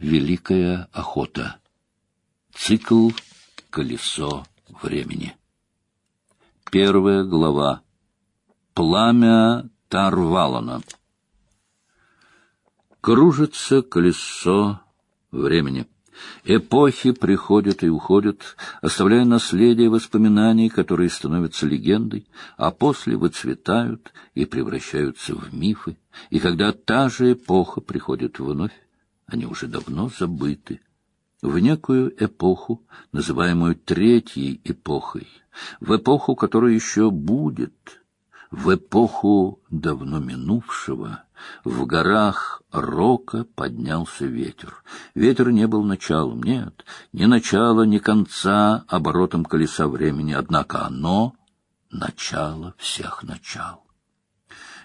Великая охота. Цикл «Колесо времени». Первая глава. Пламя Тарвалана. Кружится колесо времени. Эпохи приходят и уходят, оставляя наследие воспоминаний, которые становятся легендой, а после выцветают и превращаются в мифы. И когда та же эпоха приходит вновь, они уже давно забыты. В некую эпоху, называемую Третьей эпохой, в эпоху, которая еще будет — в эпоху давно минувшего в горах Рока поднялся ветер. Ветер не был началом, нет, ни начала, ни конца оборотом колеса времени, однако оно — начало всех начал.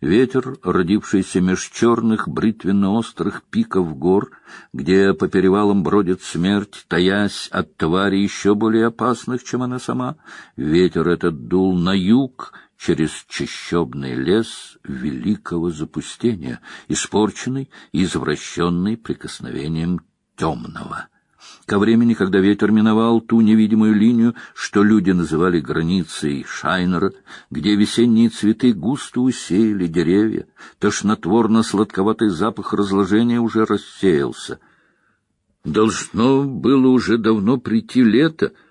Ветер, родившийся меж черных бритвенно-острых пиков гор, где по перевалам бродит смерть, таясь от твари еще более опасных, чем она сама, ветер этот дул на юг через чащобный лес великого запустения, испорченный и извращенный прикосновением темного. Ко времени, когда ветер миновал ту невидимую линию, что люди называли границей Шайнера, где весенние цветы густо усеяли деревья, тошнотворно-сладковатый запах разложения уже рассеялся. Должно было уже давно прийти лето —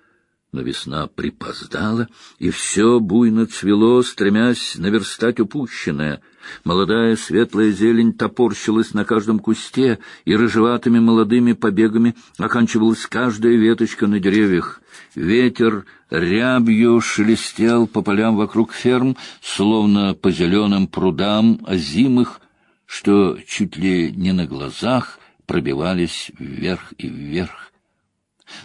но весна припоздала, и все буйно цвело, стремясь наверстать упущенное. Молодая светлая зелень топорщилась на каждом кусте, и рыжеватыми молодыми побегами оканчивалась каждая веточка на деревьях. Ветер рябью шелестел по полям вокруг ферм, словно по зеленым прудам озимых, что чуть ли не на глазах пробивались вверх и вверх.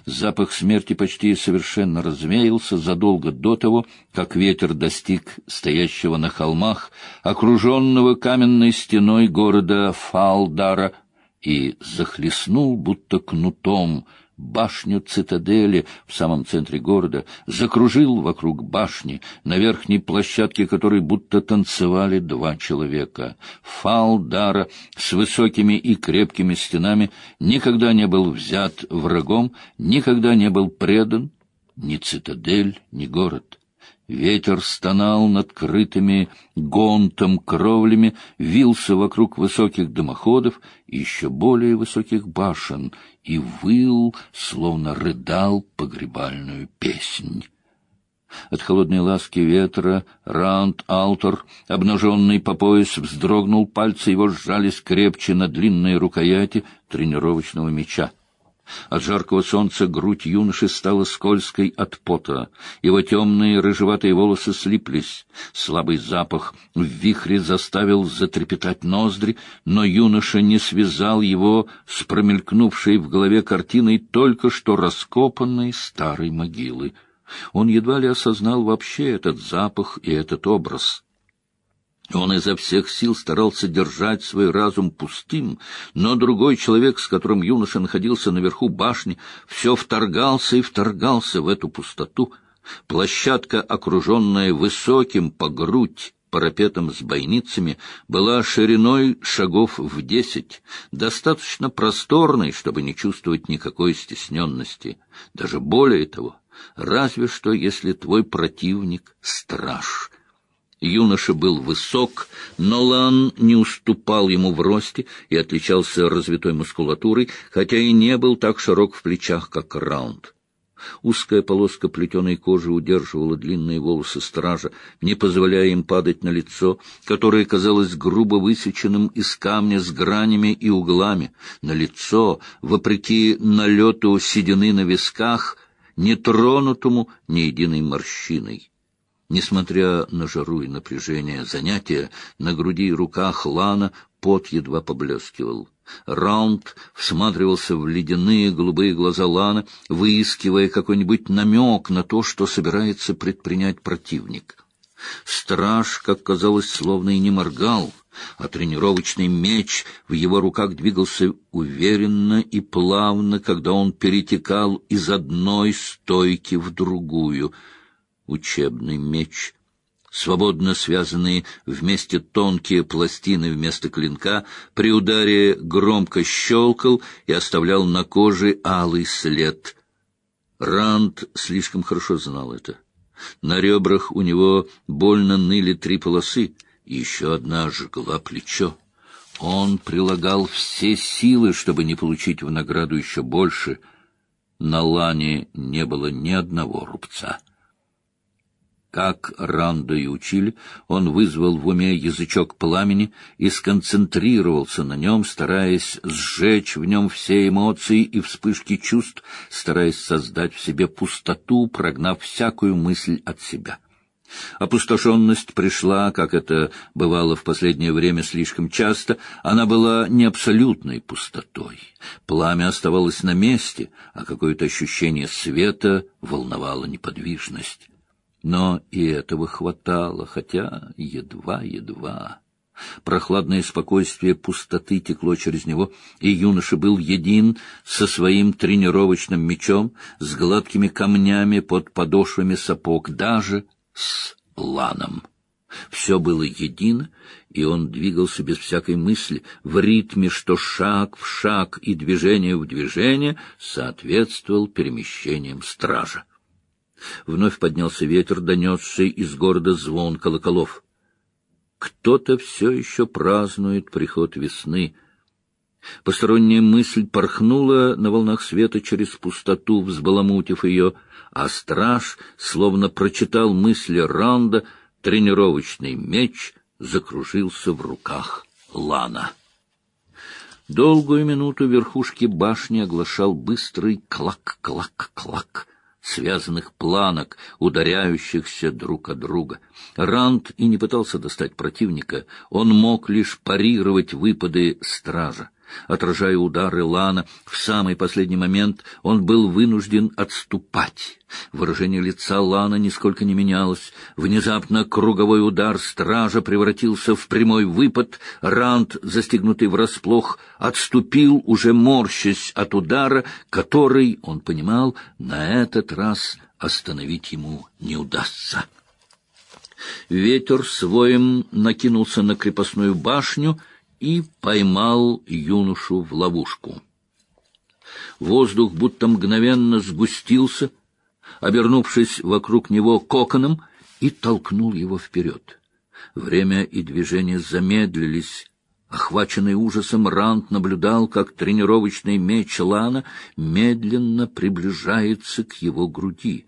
Запах смерти почти совершенно развеялся задолго до того, как ветер достиг стоящего на холмах, окруженного каменной стеной города Фалдара, и захлестнул, будто кнутом, башню цитадели в самом центре города, закружил вокруг башни, на верхней площадке которой будто танцевали два человека. Фал Дара с высокими и крепкими стенами никогда не был взят врагом, никогда не был предан ни цитадель, ни город. Ветер стонал над крытыми гонтом кровлями, вился вокруг высоких дымоходов и еще более высоких башен и выл, словно рыдал погребальную песнь. От холодной ласки ветра Раунд-Алтор, обнаженный по пояс, вздрогнул, пальцы его сжались крепче на длинной рукояти тренировочного меча. От жаркого солнца грудь юноши стала скользкой от пота. Его темные рыжеватые волосы слиплись. Слабый запах в вихре заставил затрепетать ноздри, но юноша не связал его с промелькнувшей в голове картиной только что раскопанной старой могилы. Он едва ли осознал вообще этот запах и этот образ. Он изо всех сил старался держать свой разум пустым, но другой человек, с которым юноша находился наверху башни, все вторгался и вторгался в эту пустоту. Площадка, окруженная высоким по грудь парапетом с бойницами, была шириной шагов в десять, достаточно просторной, чтобы не чувствовать никакой стесненности. Даже более того, разве что если твой противник — страж — Юноша был высок, но Лан не уступал ему в росте и отличался развитой мускулатурой, хотя и не был так широк в плечах, как Раунд. Узкая полоска плетеной кожи удерживала длинные волосы стража, не позволяя им падать на лицо, которое казалось грубо высеченным из камня с гранями и углами. На лицо, вопреки налету седины на висках, не тронутому ни единой морщиной. Несмотря на жару и напряжение занятия, на груди и руках Лана пот едва поблескивал. Раунд всматривался в ледяные голубые глаза Лана, выискивая какой-нибудь намек на то, что собирается предпринять противник. Страж, как казалось, словно и не моргал, а тренировочный меч в его руках двигался уверенно и плавно, когда он перетекал из одной стойки в другую — учебный меч. свободно связанные вместе тонкие пластины вместо клинка, при ударе громко щелкал и оставлял на коже алый след. Ранд слишком хорошо знал это. На ребрах у него больно ныли три полосы, и еще одна жгла плечо. Он прилагал все силы, чтобы не получить в награду еще больше. На лане не было ни одного рубца. Как Ранда и учили, он вызвал в уме язычок пламени и сконцентрировался на нем, стараясь сжечь в нем все эмоции и вспышки чувств, стараясь создать в себе пустоту, прогнав всякую мысль от себя. Опустошенность пришла, как это бывало в последнее время слишком часто, она была не абсолютной пустотой. Пламя оставалось на месте, а какое-то ощущение света волновало неподвижность. Но и этого хватало, хотя едва-едва. Прохладное спокойствие пустоты текло через него, и юноша был един со своим тренировочным мечом, с гладкими камнями под подошвами сапог, даже с ланом. Все было едино, и он двигался без всякой мысли, в ритме, что шаг в шаг и движение в движение соответствовал перемещениям стража. Вновь поднялся ветер, донесший из города звон колоколов. Кто-то все еще празднует приход весны. Посторонняя мысль порхнула на волнах света через пустоту, взбаламутив ее, а страж, словно прочитал мысли Ранда, тренировочный меч закружился в руках Лана. Долгую минуту верхушки башни оглашал быстрый клак-клак-клак связанных планок, ударяющихся друг от друга. Ранд и не пытался достать противника, он мог лишь парировать выпады стража. Отражая удары Лана, в самый последний момент он был вынужден отступать. Выражение лица Лана нисколько не менялось. Внезапно круговой удар стража превратился в прямой выпад. Ранд, застегнутый врасплох, отступил, уже морщась от удара, который, он понимал, на этот раз остановить ему не удастся. Ветер своим накинулся на крепостную башню — и поймал юношу в ловушку. Воздух будто мгновенно сгустился, обернувшись вокруг него коконом, и толкнул его вперед. Время и движение замедлились. Охваченный ужасом, Рант наблюдал, как тренировочный меч Лана медленно приближается к его груди.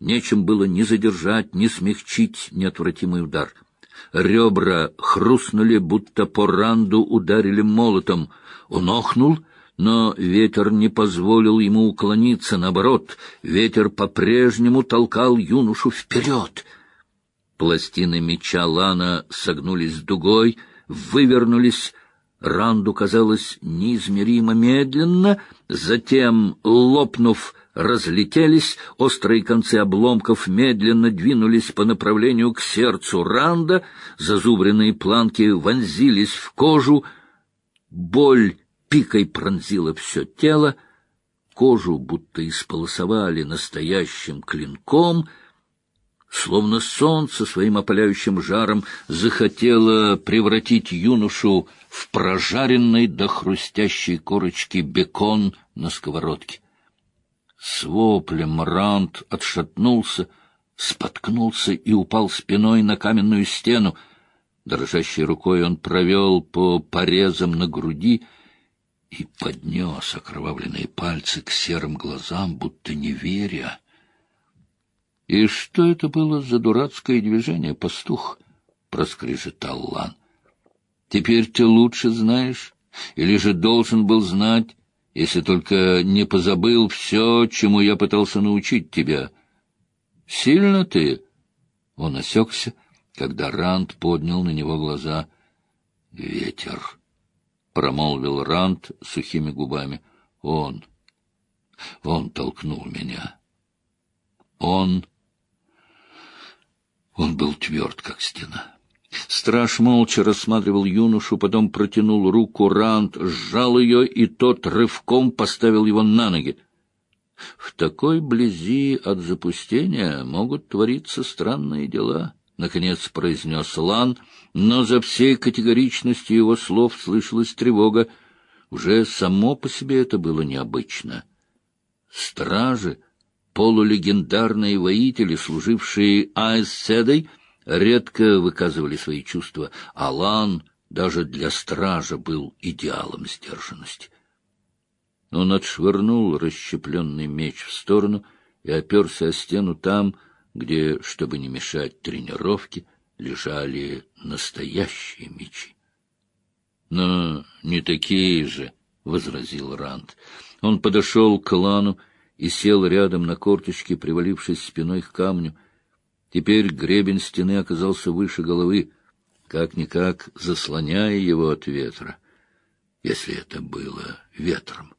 Нечем было ни задержать, ни смягчить неотвратимый удар — Ребра хрустнули, будто по ранду ударили молотом. Он охнул, но ветер не позволил ему уклониться. Наоборот, ветер по-прежнему толкал юношу вперед. Пластины меча Лана согнулись дугой, вывернулись. Ранду казалось неизмеримо медленно, затем, лопнув, разлетелись, острые концы обломков медленно двинулись по направлению к сердцу Ранда, зазубренные планки вонзились в кожу, боль пикой пронзила все тело, кожу будто исполосовали настоящим клинком, словно солнце своим опаляющим жаром захотело превратить юношу в прожаренный до хрустящей корочки бекон на сковородке. С воплем Ранд отшатнулся, споткнулся и упал спиной на каменную стену. Дрожащей рукой он провел по порезам на груди и поднес окровавленные пальцы к серым глазам, будто не веря. — И что это было за дурацкое движение, пастух? — проскрежетал Лан. — Теперь ты лучше знаешь, или же должен был знать, если только не позабыл все, чему я пытался научить тебя. Сильно ты? Он осекся, когда Ранд поднял на него глаза. Ветер, промолвил Ранд сухими губами. Он, он толкнул меня. Он, он был тверд, как стена. Страж молча рассматривал юношу, потом протянул руку Ранд, сжал ее, и тот рывком поставил его на ноги. В такой близи от запустения могут твориться странные дела. — наконец произнес Лан, но за всей категоричностью его слов слышалась тревога. Уже само по себе это было необычно. Стражи, полулегендарные воители, служившие Аэсседой, редко выказывали свои чувства, а Лан даже для стража был идеалом сдержанности. Он отшвырнул расщепленный меч в сторону и оперся о стену там, где, чтобы не мешать тренировке, лежали настоящие мечи. — Но не такие же, — возразил Ранд. Он подошел к Лану и сел рядом на корточке, привалившись спиной к камню. Теперь гребень стены оказался выше головы, как-никак заслоняя его от ветра, если это было ветром.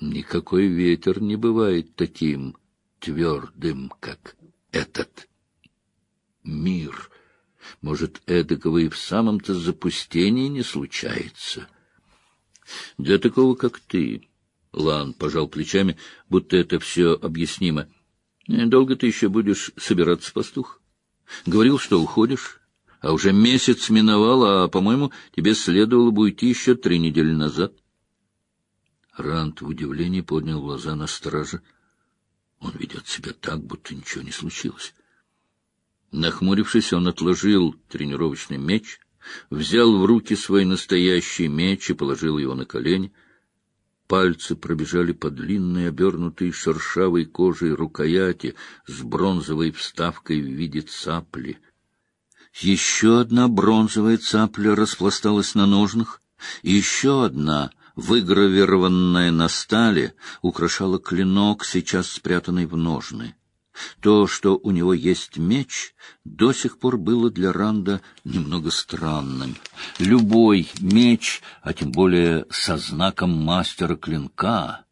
Никакой ветер не бывает таким твердым, как этот мир. Может, эдакого и в самом-то запустении не случается. Для такого, как ты, Лан пожал плечами, будто это все объяснимо. Долго ты еще будешь собираться, пастух? Говорил, что уходишь, а уже месяц миновал, а, по-моему, тебе следовало бы уйти еще три недели назад. Рант в удивлении поднял глаза на стража. Он ведет себя так, будто ничего не случилось. Нахмурившись, он отложил тренировочный меч, взял в руки свой настоящий меч и положил его на колени. Пальцы пробежали по длинной, обернутой шершавой кожей рукояти с бронзовой вставкой в виде цапли. Еще одна бронзовая цапля распласталась на ножнах, и еще одна — выгравированная на стали, украшала клинок, сейчас спрятанный в ножны. То, что у него есть меч, до сих пор было для Ранда немного странным. Любой меч, а тем более со знаком мастера клинка,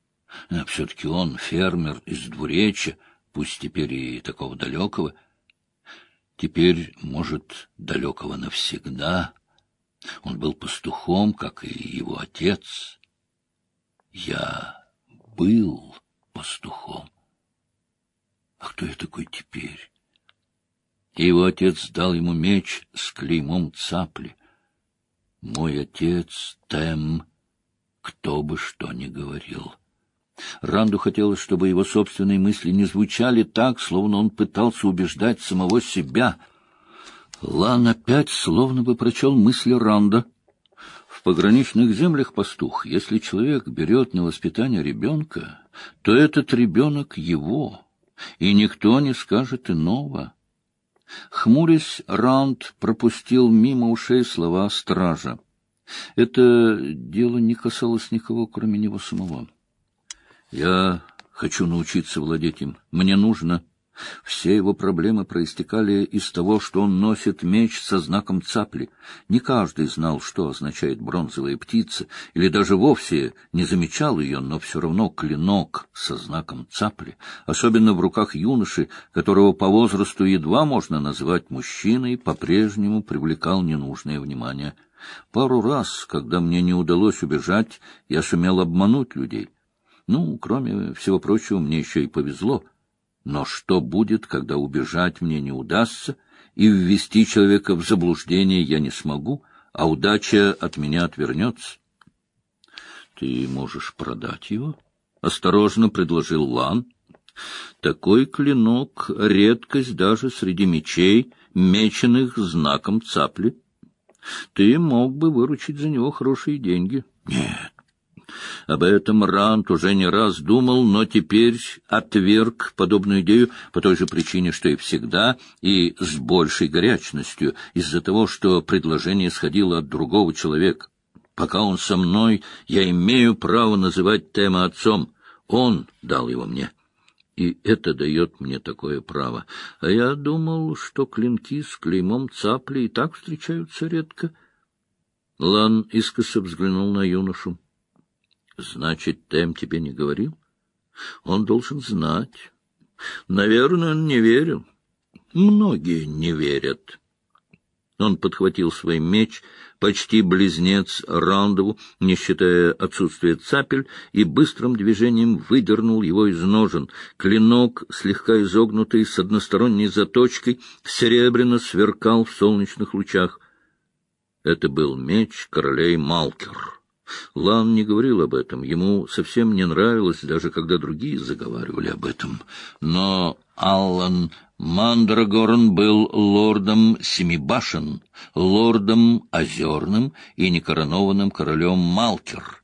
а все-таки он фермер из двуречья, пусть теперь и такого далекого, теперь, может, далекого навсегда, он был пастухом, как и его отец. Я был пастухом. А кто я такой теперь? его отец дал ему меч с клеймом цапли. Мой отец Тем, кто бы что ни говорил. Ранду хотелось, чтобы его собственные мысли не звучали так, словно он пытался убеждать самого себя — Лан опять словно бы прочел мысли Ранда. В пограничных землях пастух, если человек берет на воспитание ребенка, то этот ребенок его, и никто не скажет иного. Хмурясь, Ранд пропустил мимо ушей слова стража. Это дело не касалось никого, кроме него самого. Я хочу научиться владеть им. Мне нужно все его проблемы проистекали из того, что он носит меч со знаком цапли. Не каждый знал, что означает бронзовая птица, или даже вовсе не замечал ее, но все равно клинок со знаком цапли, особенно в руках юноши, которого по возрасту едва можно назвать мужчиной, по-прежнему привлекал ненужное внимание. Пару раз, когда мне не удалось убежать, я сумел обмануть людей. Ну, кроме всего прочего, мне еще и повезло — но что будет, когда убежать мне не удастся, и ввести человека в заблуждение я не смогу, а удача от меня отвернется? — Ты можешь продать его? — осторожно предложил Лан. — Такой клинок — редкость даже среди мечей, меченых знаком цапли. Ты мог бы выручить за него хорошие деньги. — Нет, об этом Рант уже не раз думал, но теперь отверг подобную идею по той же причине, что и всегда, и с большей горячностью, из-за того, что предложение исходило от другого человека. Пока он со мной, я имею право называть Тема отцом. Он дал его мне. И это дает мне такое право. А я думал, что клинки с клеймом цапли и так встречаются редко. Лан искоса взглянул на юношу. Значит, Тем тебе не говорил? Он должен знать. Наверное, он не верил. Многие не верят. Он подхватил свой меч, почти близнец Раундову, не считая отсутствия цапель, и быстрым движением выдернул его из ножен. Клинок, слегка изогнутый, с односторонней заточкой, серебряно сверкал в солнечных лучах. Это был меч королей Малкер. Лан не говорил об этом, ему совсем не нравилось, даже когда другие заговаривали об этом. Но Аллан Мандрагорн был лордом Семибашен, лордом Озерным и некоронованным королем Малкер.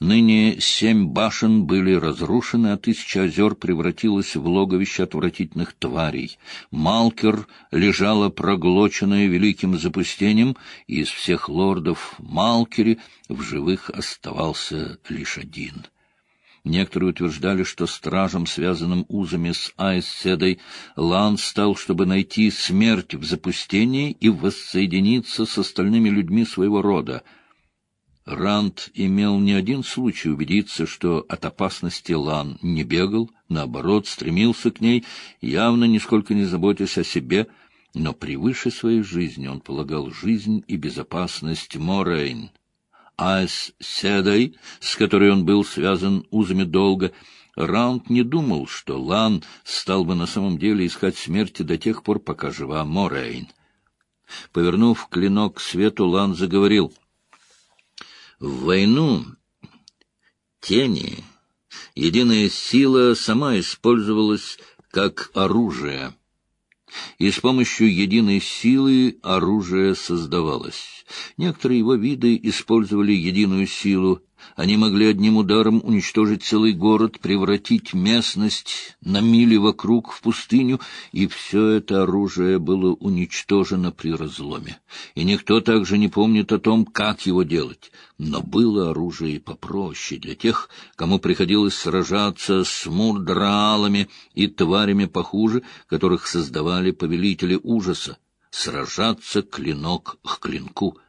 Ныне семь башен были разрушены, а тысяча озер превратилась в логовище отвратительных тварей. Малкер лежала проглоченная великим запустением, и из всех лордов Малкери в живых оставался лишь один — Некоторые утверждали, что стражем, связанным узами с Айседой, Лан стал, чтобы найти смерть в запустении и воссоединиться с остальными людьми своего рода. Ранд имел не один случай убедиться, что от опасности Лан не бегал, наоборот, стремился к ней, явно нисколько не заботясь о себе, но превыше своей жизни он полагал жизнь и безопасность Морейн а с Седой, с которой он был связан узами долго, Раунд не думал, что Лан стал бы на самом деле искать смерти до тех пор, пока жива Морейн. Повернув клинок к свету, Лан заговорил. «В войну тени единая сила сама использовалась как оружие» и с помощью единой силы оружие создавалось. Некоторые его виды использовали единую силу, они могли одним ударом уничтожить целый город, превратить местность на мили вокруг в пустыню, и все это оружие было уничтожено при разломе. И никто также не помнит о том, как его делать. Но было оружие попроще для тех, кому приходилось сражаться с мурдралами и тварями похуже, которых создавали повелители ужаса, сражаться клинок к клинку —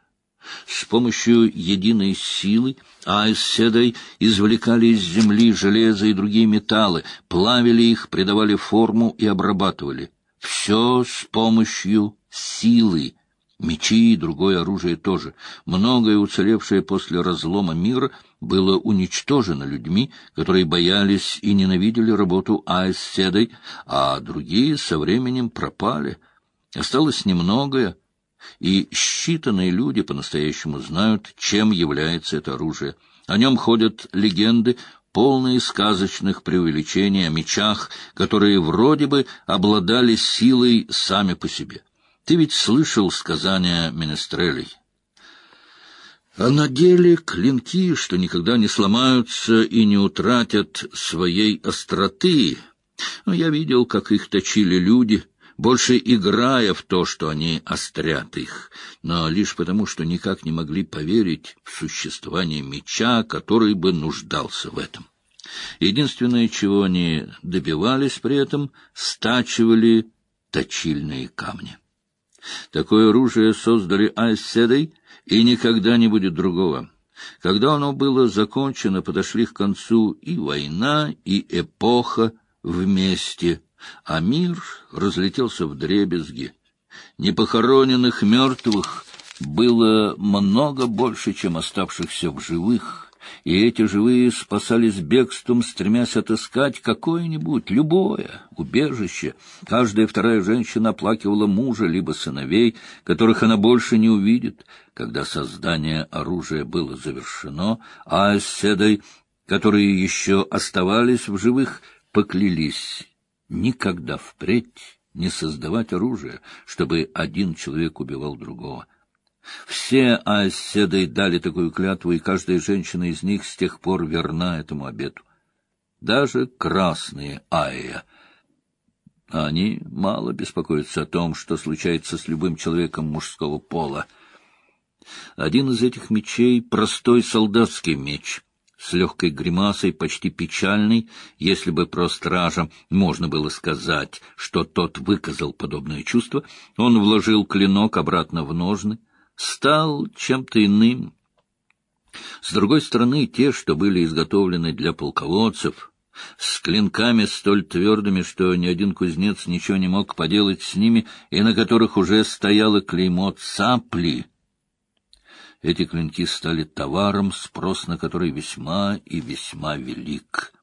с помощью единой силы Айседой извлекали из земли железо и другие металлы, плавили их, придавали форму и обрабатывали. Все с помощью силы. Мечи и другое оружие тоже. Многое, уцелевшее после разлома мира, было уничтожено людьми, которые боялись и ненавидели работу Айседой, а другие со временем пропали. Осталось немногое, и считанные люди по-настоящему знают, чем является это оружие. О нем ходят легенды, полные сказочных преувеличений о мечах, которые вроде бы обладали силой сами по себе. Ты ведь слышал сказания Менестрелей. А на деле клинки, что никогда не сломаются и не утратят своей остроты. Я видел, как их точили люди — больше играя в то, что они острят их, но лишь потому, что никак не могли поверить в существование меча, который бы нуждался в этом. Единственное, чего они добивались при этом, стачивали точильные камни. Такое оружие создали Айседой, и никогда не будет другого. Когда оно было закончено, подошли к концу и война, и эпоха вместе — а мир разлетелся в дребезги. Непохороненных мертвых было много больше, чем оставшихся в живых, и эти живые спасались бегством, стремясь отыскать какое-нибудь, любое убежище. Каждая вторая женщина оплакивала мужа либо сыновей, которых она больше не увидит. Когда создание оружия было завершено, а с седой, которые еще оставались в живых, поклялись никогда впредь не создавать оружие, чтобы один человек убивал другого. Все оседой дали такую клятву, и каждая женщина из них с тех пор верна этому обету. Даже красные Айя. Они мало беспокоятся о том, что случается с любым человеком мужского пола. Один из этих мечей — простой солдатский меч — с легкой гримасой, почти печальной, если бы про стража можно было сказать, что тот выказал подобное чувство, он вложил клинок обратно в ножны, стал чем-то иным. С другой стороны, те, что были изготовлены для полководцев, с клинками столь твердыми, что ни один кузнец ничего не мог поделать с ними, и на которых уже стояло клеймо «цапли». Эти клинки стали товаром, спрос на который весьма и весьма велик.